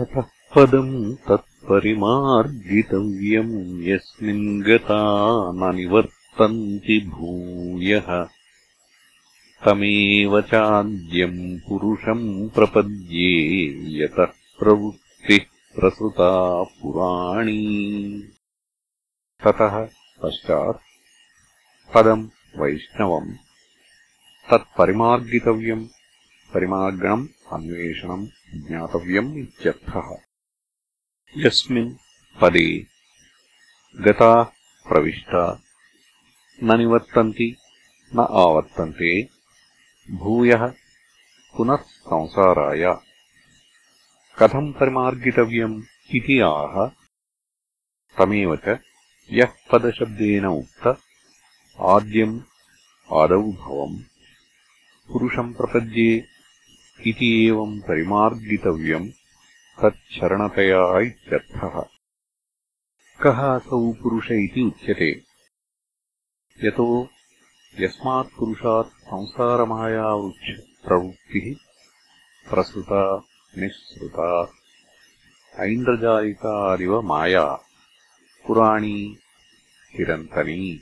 ततः पदम् तत्परिमार्गितव्यम् यस्मिन् गता न निवर्तन्ति भूयः। तमेव चाद्यम् पुरुषम् प्रपद्ये यतः प्रवृत्तिः प्रसृता पुराणी। ततः पश्चात् पदम् वैष्णवम्। तत्परिमार्गितव्यम् परिमार्गणम् अन्वेषणम् ज्ञातव्यम् इत्यर्थः। यस्मिन् पदे गताः प्रविष्टा न निवर्तन्ति न आवर्तन्ते भूयः पुनः संसाराय। कथम् परिमार्गितव्यम् इति आह तमेव च यः पदशब्देन उक्त आद्यम् आदौ भवम्। पुरुषम् प्रपद्ये इति एवम् परिमार्गितव्यम् तच्छरणतया इत्यर्थः। कः असौ पुरुष इति उच्यते। यतो यस्मात् पुरुषात् संसारमायावृक्षप्रवृत्तिः प्रसृता निःसृता ऐन्द्रजालिकादिव माया। पुराणी चिरन्तनी